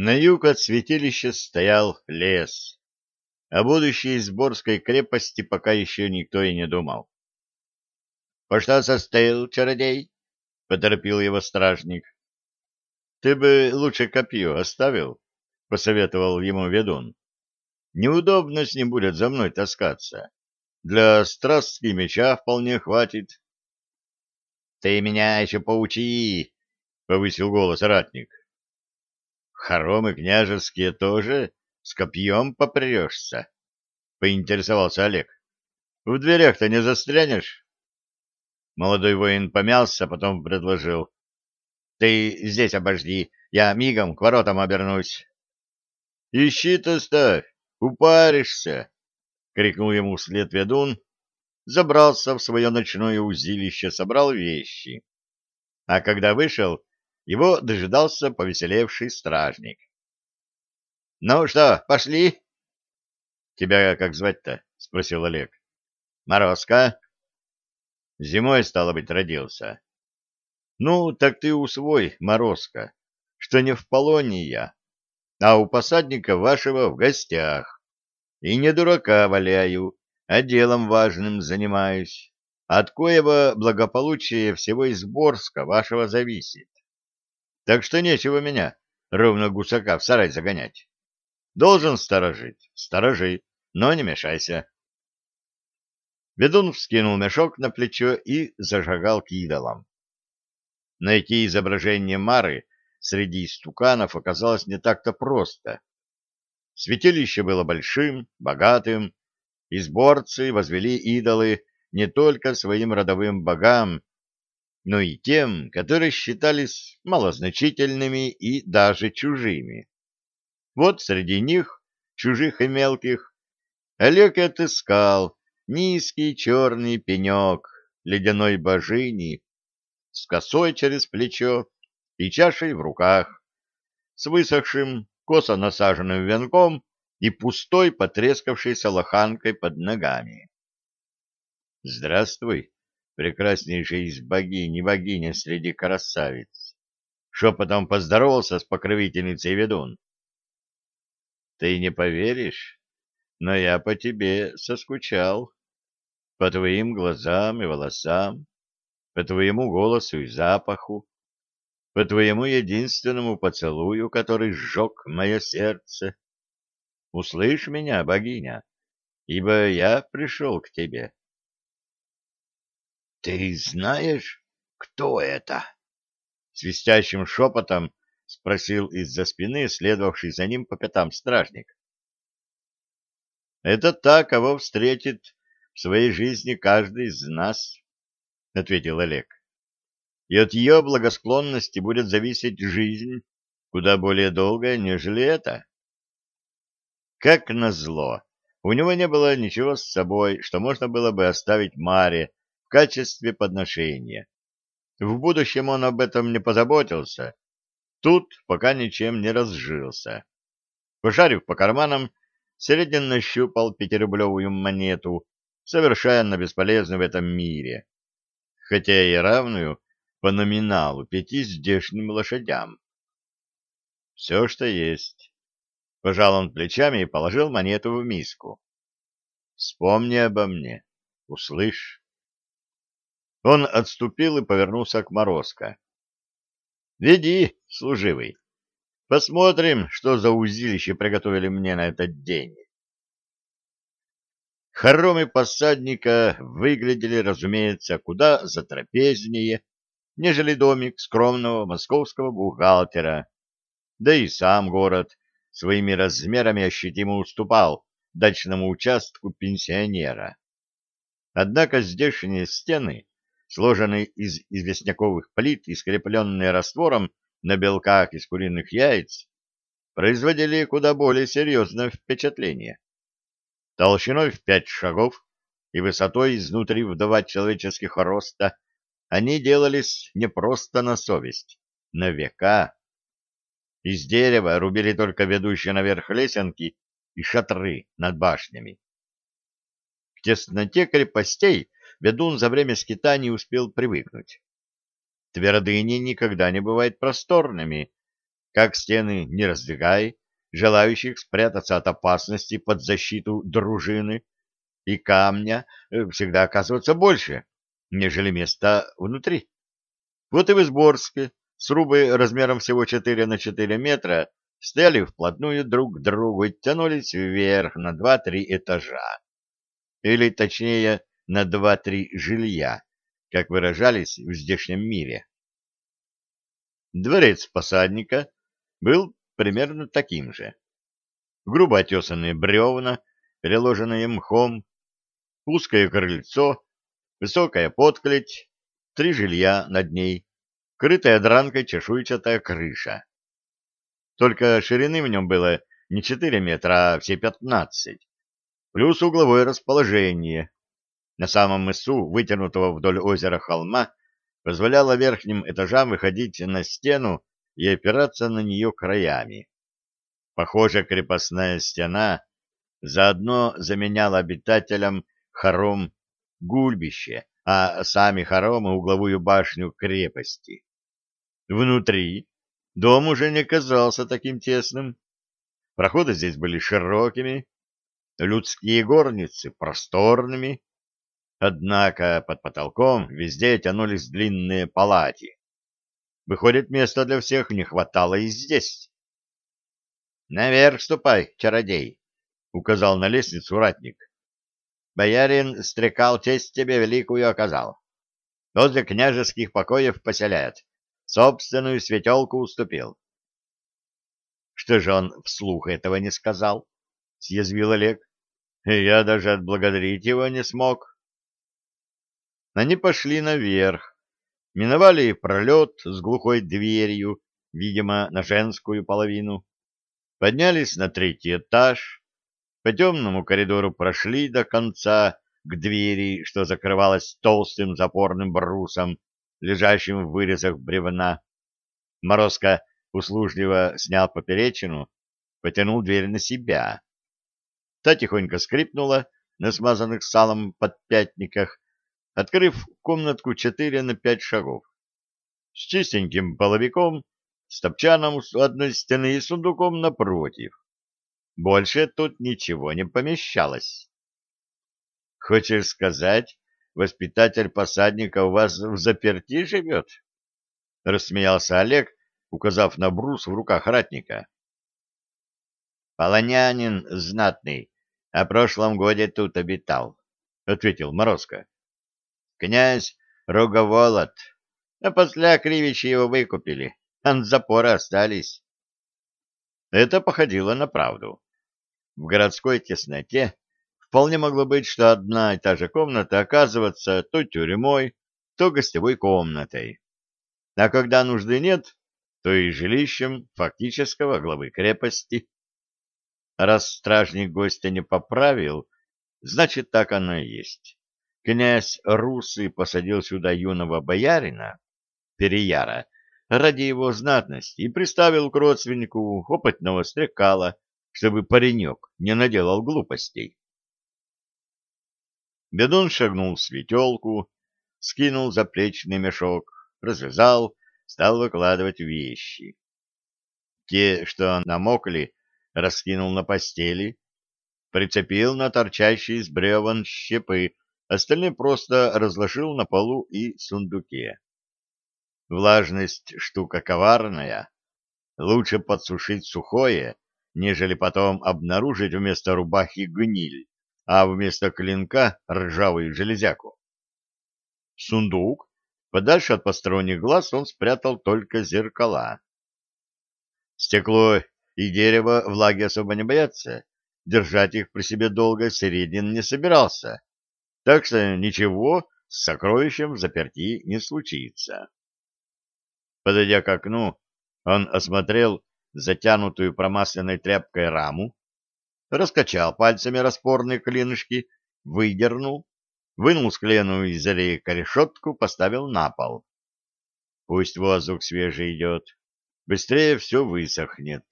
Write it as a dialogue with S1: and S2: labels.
S1: На юг от святилища стоял лес. О будущей Сборской крепости пока еще никто и не думал. — По что состоял чародей? — поторопил его стражник. — Ты бы лучше копье оставил, — посоветовал ему ведун. — Неудобно с ним будет за мной таскаться. Для страстки меча вполне хватит. — Ты меня еще поучи, — повысил голос ратник. — Хоромы княжеские тоже с копьем попрешься, — поинтересовался Олег. — В дверях-то не застрянешь? Молодой воин помялся, потом предложил. — Ты здесь обожди, я мигом к воротам обернусь. — Ищи-то ставь, упаришься, — крикнул ему вслед ведун, забрался в свое ночное узилище, собрал вещи. А когда вышел, его дожидался повеселевший стражник. — Ну что, пошли? — Тебя как звать-то? — спросил Олег. — Морозко. Зимой, стало быть, родился. Ну, так ты усвой, Морозко, что не в полоне я, а у посадника вашего в гостях. И не дурака валяю, а делом важным занимаюсь. От коего благополучие всего из Борска вашего зависит. Так что нечего меня, ровно гусака, в сарай загонять. Должен сторожить, сторожи, но не мешайся. Ведун вскинул мешок на плечо и зажигал к идолам. Найти изображение Мары среди стуканов оказалось не так-то просто. Святилище было большим, богатым, и сборцы возвели идолы не только своим родовым богам, но и тем, которые считались малозначительными и даже чужими. Вот среди них, чужих и мелких, Олег отыскал низкий черный пенек ледяной божини с косой через плечо и чашей в руках, с высохшим, косо насаженным венком и пустой потрескавшейся лоханкой под ногами. «Здравствуй, прекраснейшая из богини, богиня среди красавиц!» Шепотом поздоровался с покровительницей ведун. «Ты не поверишь, но я по тебе соскучал по твоим глазам и волосам, по твоему голосу и запаху, по твоему единственному поцелую, который сжег мое сердце. Услышь меня, богиня, ибо я пришел к тебе. — Ты знаешь, кто это? — свистящим шепотом спросил из-за спины следовавший за ним по пятам стражник. — Это та, кого встретит в своей жизни каждый из нас, — ответил Олег. И от ее благосклонности будет зависеть жизнь куда более долгая, нежели это. Как назло, у него не было ничего с собой, что можно было бы оставить Маре в качестве подношения. В будущем он об этом не позаботился. Тут пока ничем не разжился. Пошарив по карманам, Середин нащупал пятирублевую монету совершенно бесполезную в этом мире, хотя и равную по номиналу пяти здешним лошадям. Все, что есть. Пожал он плечами и положил монету в миску. Вспомни обо мне, услышь. Он отступил и повернулся к Морозко. Веди, служивый. Посмотрим, что за узилище приготовили мне на этот день. Хоромы посадника выглядели, разумеется, куда затрапезнее, нежели домик скромного московского бухгалтера. Да и сам город своими размерами ощутимо уступал дачному участку пенсионера. Однако здешние стены, сложенные из известняковых плит и скрепленные раствором на белках из куриных яиц, производили куда более серьезное впечатление толщиной в пять шагов и высотой изнутри в два человеческих роста, они делались не просто на совесть, на века. Из дерева рубили только ведущие наверх лесенки и шатры над башнями. К тесноте крепостей ведун за время скитаний успел привыкнуть. Твердыни никогда не бывают просторными, как стены не раздвигай, желающих спрятаться от опасности под защиту дружины и камня э, всегда оказывается больше, нежели места внутри. Вот и в Изборске срубы размером всего 4 на 4 метра стояли вплотную друг к другу и тянулись вверх на 2-3 этажа. Или, точнее, на 2-3 жилья, как выражались в здешнем мире. Дворец посадника был примерно таким же. Грубо отесанные бревна, переложенные мхом, узкое крыльцо, высокая подклеть, три жилья над ней, крытая дранкой чешуйчатая крыша. Только ширины в нем было не четыре метра, а все пятнадцать, плюс угловое расположение. На самом мысу, вытянутого вдоль озера холма, позволяло верхним этажам выходить на стену и опираться на нее краями. Похоже, крепостная стена заодно заменяла обитателям хором гульбище, а сами хоромы угловую башню крепости. Внутри дом уже не казался таким тесным. Проходы здесь были широкими, людские горницы просторными, однако под потолком везде тянулись длинные палати. Выходит, места для всех не хватало и здесь. — Наверх ступай, чародей, — указал на лестницу ратник. — Боярин стрекал честь тебе великую оказал. Возле княжеских покоев поселяет. Собственную светелку уступил. — Что же он вслух этого не сказал? — съязвил Олег. — Я даже отблагодарить его не смог. Они пошли наверх, миновали пролет с глухой дверью, видимо, на женскую половину, поднялись на третий этаж, по темному коридору прошли до конца к двери, что закрывалась толстым запорным брусом, лежащим в вырезах бревна. Морозко услужливо снял поперечину, потянул дверь на себя. Та тихонько скрипнула на смазанных салом подпятниках, открыв комнатку четыре на пять шагов. С чистеньким половиком, с топчаном у одной стены и сундуком напротив. Больше тут ничего не помещалось. — Хочешь сказать, воспитатель посадника у вас в заперти живет? — рассмеялся Олег, указав на брус в руках ратника. — Полонянин знатный, о прошлом годе тут обитал, — ответил Морозко князь Роговолод, а после Кривичи его выкупили, от запора остались. Это походило на правду. В городской тесноте вполне могло быть, что одна и та же комната оказывается то тюрьмой, то гостевой комнатой. А когда нужды нет, то и жилищем фактического главы крепости. Раз стражник гостя не поправил, значит, так оно и есть князь Русы посадил сюда юного боярина, Переяра, ради его знатности и приставил к родственнику опытного стрекала, чтобы паренек не наделал глупостей. Бедун шагнул в светелку, скинул заплечный мешок, развязал, стал выкладывать вещи. Те, что намокли, раскинул на постели, прицепил на торчащие из бревен щепы Остальные просто разложил на полу и сундуке. Влажность штука коварная. Лучше подсушить сухое, нежели потом обнаружить вместо рубахи гниль, а вместо клинка ржавую железяку. Сундук, подальше от посторонних глаз, он спрятал только зеркала. Стекло и дерево влаги особо не боятся, держать их при себе долго Середин не собирался так что ничего с сокровищем заперти не случится. Подойдя к окну, он осмотрел затянутую промасленной тряпкой раму, раскачал пальцами распорные клинышки, выдернул, вынул скленную из аллейка решетку, поставил на пол. Пусть воздух свежий идет, быстрее все высохнет.